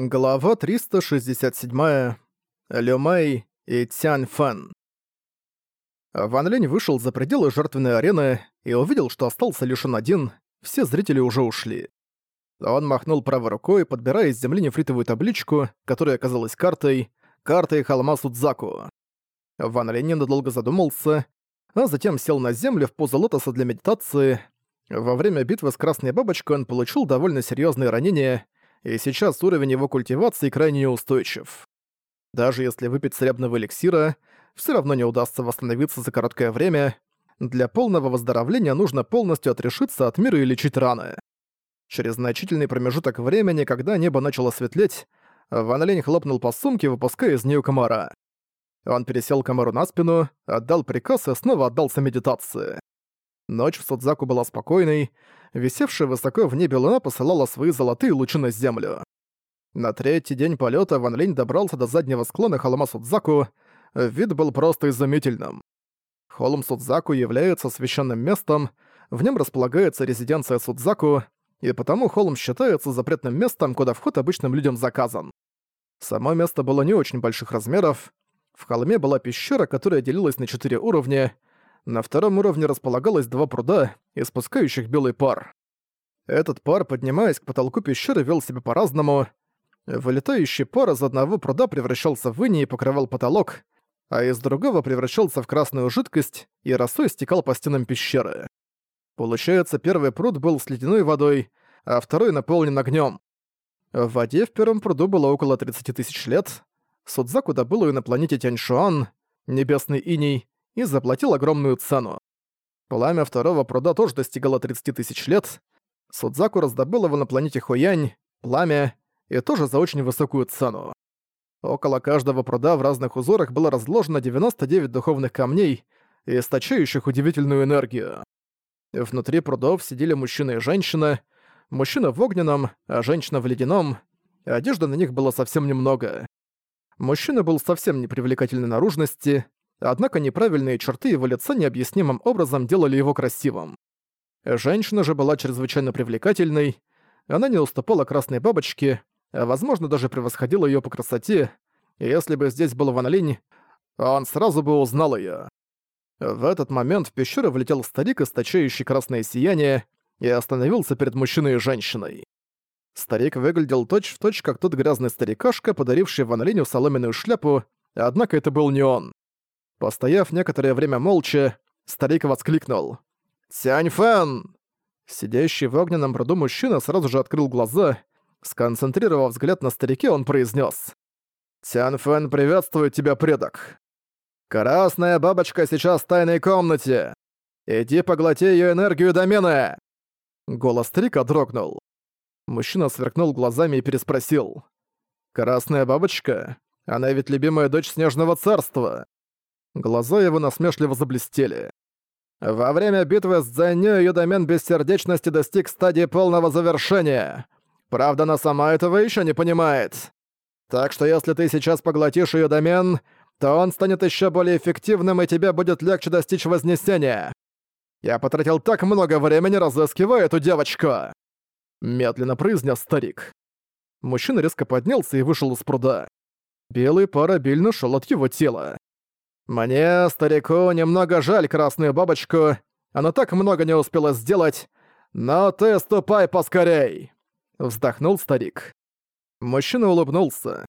Глава 367. Люмэй и Цянь Фэн. Ван Лень вышел за пределы жертвенной арены и увидел, что остался лишь он один, все зрители уже ушли. Он махнул правой рукой, подбирая из земли нефритовую табличку, которая оказалась картой, картой холма Судзаку. Ван Лень недолго задумался, а затем сел на землю в позу лотоса для медитации. Во время битвы с Красной Бабочкой он получил довольно серьезные ранения — и сейчас уровень его культивации крайне неустойчив. Даже если выпить целебного эликсира, все равно не удастся восстановиться за короткое время. Для полного выздоровления нужно полностью отрешиться от мира и лечить раны. Через значительный промежуток времени, когда небо начало светлеть, Ван Лень хлопнул по сумке, выпуская из нее комара. Он пересел комару на спину, отдал приказ и снова отдался медитации. Ночь в Судзаку была спокойной, висевшая высоко в небе луна посылала свои золотые лучи на землю. На третий день полета Ван Линь добрался до заднего склона холма Судзаку, вид был просто изумительным. Холм Судзаку является священным местом, в нем располагается резиденция Судзаку, и потому холм считается запретным местом, куда вход обычным людям заказан. Само место было не очень больших размеров. В холме была пещера, которая делилась на четыре уровня, на втором уровне располагалось два пруда, испускающих белый пар. Этот пар, поднимаясь к потолку пещеры, вел себя по-разному. Вылетающий пар из одного пруда превращался в иней и покрывал потолок, а из другого превращался в красную жидкость и росой стекал по стенам пещеры. Получается, первый пруд был с ледяной водой, а второй наполнен огнем. В воде в первом пруду было около 30 тысяч лет. Судзаку добыл ее на планете Тяньшуан, небесный иней, и заплатил огромную цену. Пламя второго пруда тоже достигало 30 тысяч лет. Судзаку раздобыл его на планете Хуянь, пламя, и тоже за очень высокую цену. Около каждого пруда в разных узорах было разложено 99 духовных камней, источающих удивительную энергию. Внутри прудов сидели мужчина и женщина, мужчина в огненном, а женщина в ледяном, одежды на них было совсем немного. Мужчина был совсем непривлекательной наружности, однако неправильные черты его лица необъяснимым образом делали его красивым. Женщина же была чрезвычайно привлекательной, она не уступала красной бабочке, а возможно даже превосходила ее по красоте, и если бы здесь был Ван он сразу бы узнал ее. В этот момент в пещеру влетел старик, источающий красное сияние, и остановился перед мужчиной и женщиной. Старик выглядел точь-в-точь, точь, как тот грязный старикашка, подаривший Ван соломенную шляпу, однако это был не он. Постояв некоторое время молча, старик воскликнул. «Сянь Фэн!» Сидящий в огненном пруду мужчина сразу же открыл глаза. Сконцентрировав взгляд на старике, он произнес: «Тян Фэн приветствует тебя, предок. Красная бабочка сейчас в тайной комнате. Иди поглоти ее энергию домена!» Голос старика дрогнул. Мужчина сверкнул глазами и переспросил. «Красная бабочка? Она ведь любимая дочь Снежного Царства. Глаза его насмешливо заблестели. Во время битвы с Дзэнью её домен бессердечности достиг стадии полного завершения. Правда, она сама этого ещё не понимает. Так что если ты сейчас поглотишь её домен, то он станет ещё более эффективным, и тебе будет легче достичь Вознесения. Я потратил так много времени, разыскивая эту девочку!» Медленно произнес старик. Мужчина резко поднялся и вышел из пруда. Белый пар обильно шел от его тела. «Мне, старику, немного жаль красную бабочку. Она так много не успела сделать. Но ты ступай поскорей!» Вздохнул старик. Мужчина улыбнулся.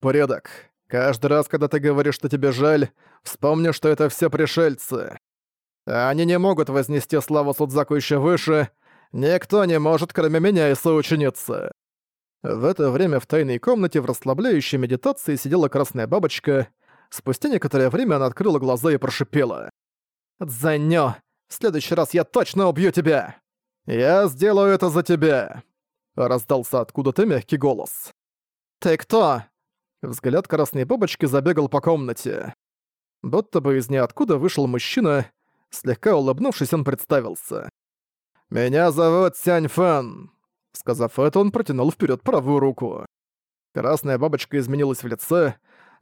«Порядок. Каждый раз, когда ты говоришь, что тебе жаль, вспомни, что это все пришельцы. Они не могут вознести славу Судзаку еще выше. Никто не может, кроме меня и соученицы». В это время в тайной комнате в расслабляющей медитации сидела красная бабочка — Спустя некоторое время она открыла глаза и прошипела. «Дзанё, в следующий раз я точно убью тебя!» «Я сделаю это за тебя!» Раздался откуда-то мягкий голос. «Ты кто?» Взгляд красной бабочки забегал по комнате. Будто бы из ниоткуда вышел мужчина, слегка улыбнувшись, он представился. «Меня зовут Сянь Фэн!» Сказав это, он протянул вперед правую руку. Красная бабочка изменилась в лице,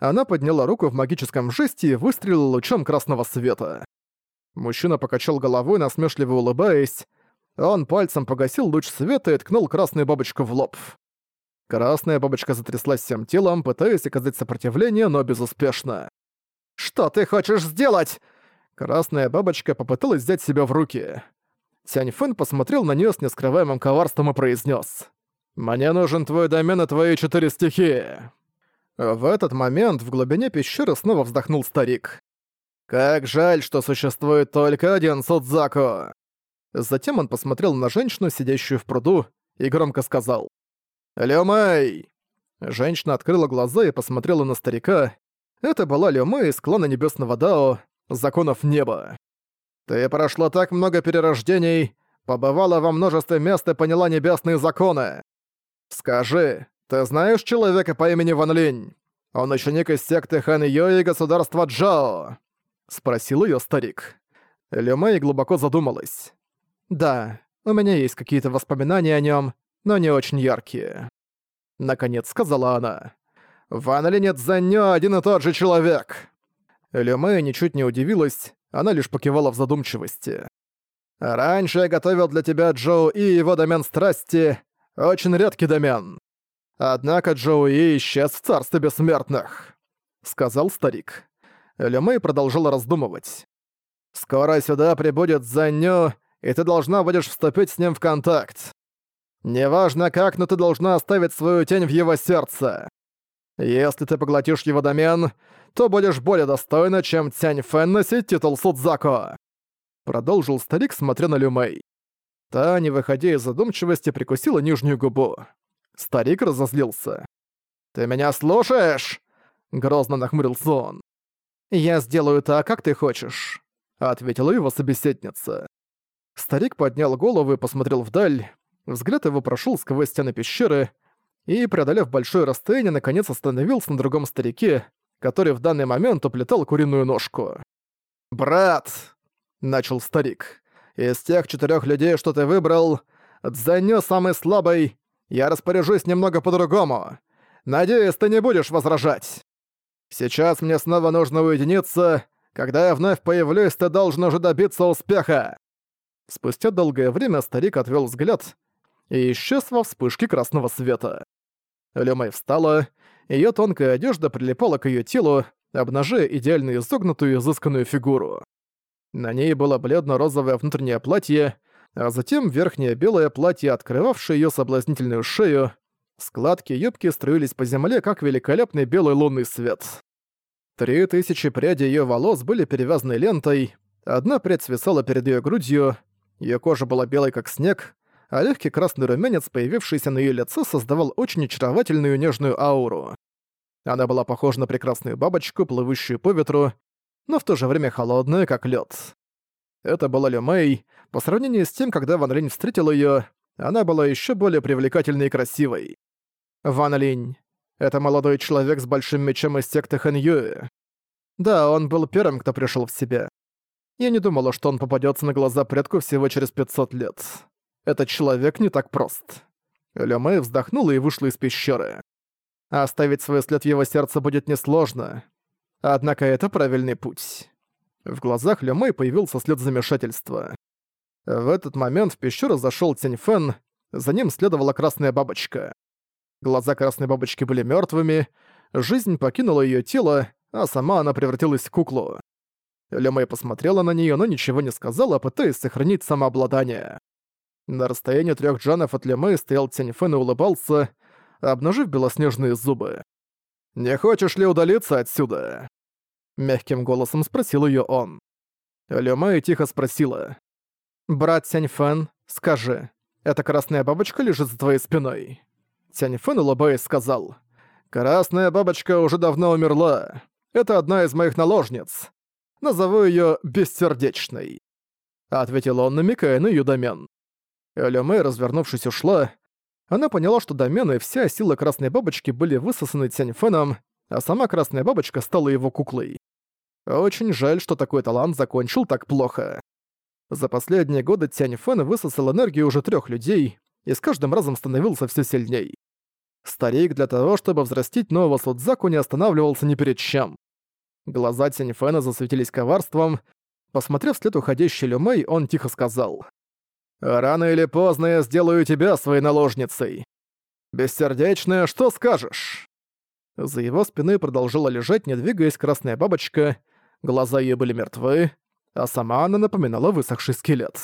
она подняла руку в магическом жесте и выстрелила лучом красного света. Мужчина покачал головой, насмешливо улыбаясь. Он пальцем погасил луч света и ткнул красную бабочку в лоб. Красная бабочка затряслась всем телом, пытаясь оказать сопротивление, но безуспешно. «Что ты хочешь сделать?» Красная бабочка попыталась взять себя в руки. Тянь Фэн посмотрел на неё с нескрываемым коварством и произнес: «Мне нужен твой домен и твои четыре стихии». В этот момент в глубине пещеры снова вздохнул старик. «Как жаль, что существует только один Судзаку!» Затем он посмотрел на женщину, сидящую в пруду, и громко сказал. «Лёмэй!» Женщина открыла глаза и посмотрела на старика. Это была Лёмэй из клана Небесного Дао, Законов Неба. «Ты прошла так много перерождений, побывала во множестве мест и поняла небесные законы. Скажи, ты знаешь человека по имени Ван Линь? Он ученик из секты Хан Йо и государства Джао?» Спросил её старик. Лёмэй глубоко задумалась. «Да, у меня есть какие-то воспоминания о нём, но не очень яркие». Наконец сказала она. «Ван Линь Цзэньё один и тот же человек!» Лёмэй ничуть не удивилась, она лишь покивала в задумчивости. «Раньше я готовил для тебя Джоу и его домен страсти, очень редкий домен. Однако Джоу И исчез в царстве бессмертных», — сказал старик. Лемэй продолжала раздумывать. «Скоро сюда прибудет Заню, и ты должна будешь вступить с ним в контакт. Неважно как, но ты должна оставить свою тень в его сердце. Если ты поглотишь его домен, то будешь более достойна, чем Тянь Фэн носить титул Судзако. Продолжил старик, смотря на Люмэй. Та, не выходя из задумчивости, прикусила нижнюю губу. Старик разозлился. «Ты меня слушаешь?» Грозно нахмурился он. «Я сделаю так, как ты хочешь», — ответила его собеседница. Старик поднял голову и посмотрел вдаль. Взгляд его прошел сквозь стены пещеры и, преодолев большое расстояние, наконец остановился на другом старике, который в данный момент уплетал куриную ножку. «Брат!» — начал старик. «Из тех четырех людей, что ты выбрал, Дзэньё самый слабый. Я распоряжусь немного по-другому. Надеюсь, ты не будешь возражать. Сейчас мне снова нужно уединиться. Когда я вновь появлюсь, ты должен уже добиться успеха». Спустя долгое время старик отвел взгляд и исчез во вспышке красного света. Лёмэй встала, ее тонкая одежда прилипала к ее телу, обнажая идеально изогнутую изысканную фигуру. На ней было бледно-розовое внутреннее платье, а затем верхнее белое платье, открывавшее ее соблазнительную шею. Складки юбки струились по земле, как великолепный белый лунный свет. Три тысячи прядей ее волос были перевязаны лентой, одна прядь свисала перед ее грудью, ее кожа была белой, как снег, а легкий красный румянец, появившийся на ее лице, создавал очень очаровательную нежную ауру. Она была похожа на прекрасную бабочку, плывущую по ветру, но в то же время холодную, как лед. Это была Лю Мэй. По сравнению с тем, когда Ван Линь встретил ее, она была еще более привлекательной и красивой. Ван Линь. Это молодой человек с большим мечом из секты Хэн Юэ. Да, он был первым, кто пришел в себя. Я не думала, что он попадется на глаза предку всего через 500 лет. Этот человек не так прост. Лю Мэй вздохнула и вышла из пещеры. Оставить свой след в его сердце будет несложно. Однако это правильный путь. В глазах Лё Мэй появился след замешательства. В этот момент в пещеру зашёл Тянь Фэн, за ним следовала Красная Бабочка. Глаза Красной Бабочки были мёртвыми, жизнь покинула её тело, а сама она превратилась в куклу. Лё Мэй посмотрела на неё, но ничего не сказала, пытаясь сохранить самообладание. На расстоянии трёх джанов от Лё Мэй стоял Тянь Фэн и улыбался, обнажив белоснежные зубы. «Не хочешь ли удалиться отсюда?» Мягким голосом спросил её он. Лё тихо спросила. «Брат Сяньфэн, скажи, эта красная бабочка лежит за твоей спиной?» Сяньфэн, улыбаясь, сказал. «Красная бабочка уже давно умерла. Это одна из моих наложниц. Назову её Бессердечной». Ответил он, намекая на её домен. Лё развернувшись, ушла. Она поняла, что домен и вся сила красной бабочки были высосаны Цяньфэном, а сама Красная Бабочка стала его куклой. Очень жаль, что такой талант закончил так плохо. За последние годы Тянь Фэн высосал энергию уже трех людей и с каждым разом становился все сильней. Старик для того, чтобы взрастить нового Судзаку, не останавливался ни перед чем. Глаза Тянь Фэна засветились коварством. Посмотрев вслед уходящей Люмэй, он тихо сказал. «Рано или поздно я сделаю тебя своей наложницей». «Бессердечная, что скажешь?» За его спиной продолжала лежать, не двигаясь, красная бабочка, глаза ее были мертвы, а сама она напоминала высохший скелет.